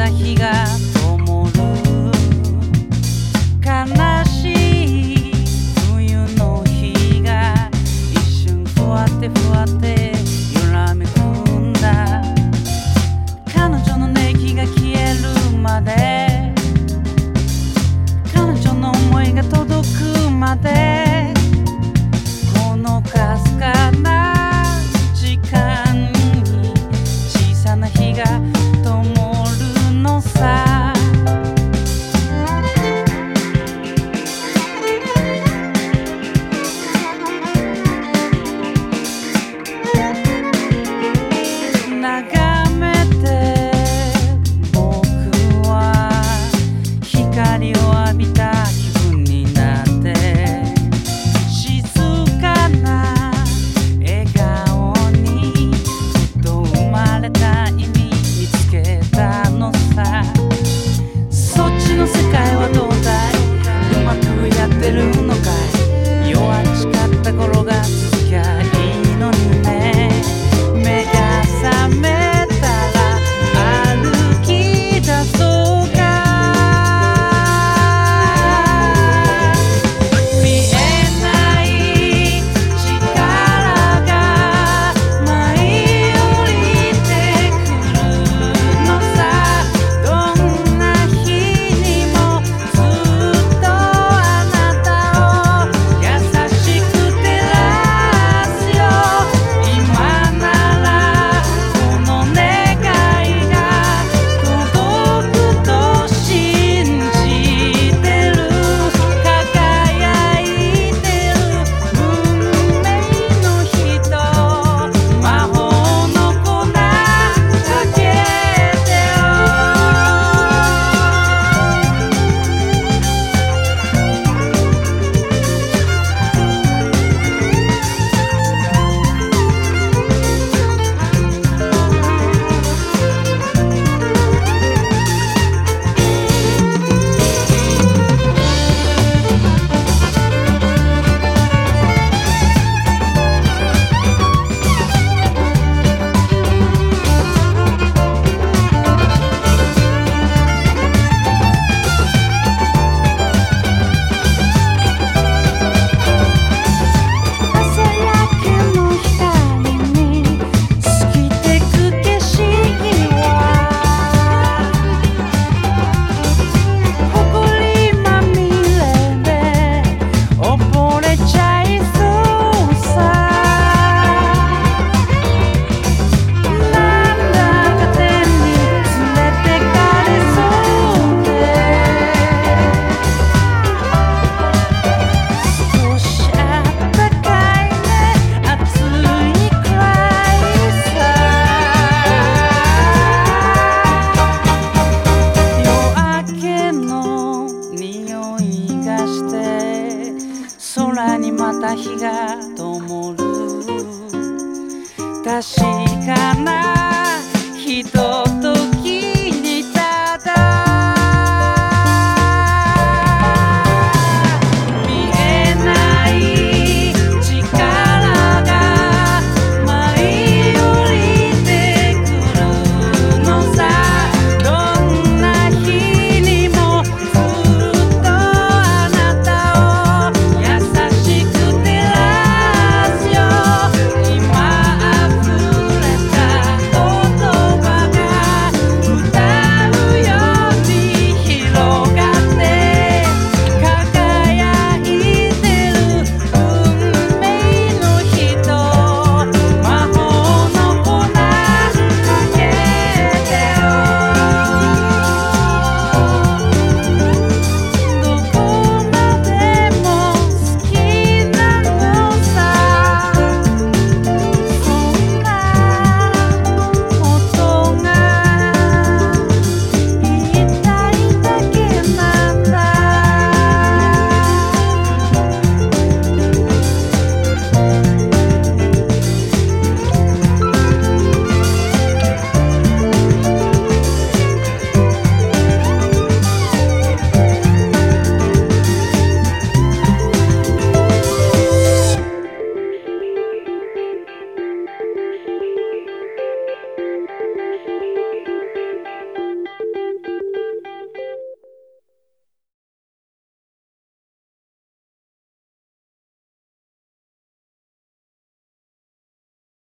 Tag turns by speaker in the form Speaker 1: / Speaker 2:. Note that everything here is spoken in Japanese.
Speaker 1: た日がまた日が灯る。確かな人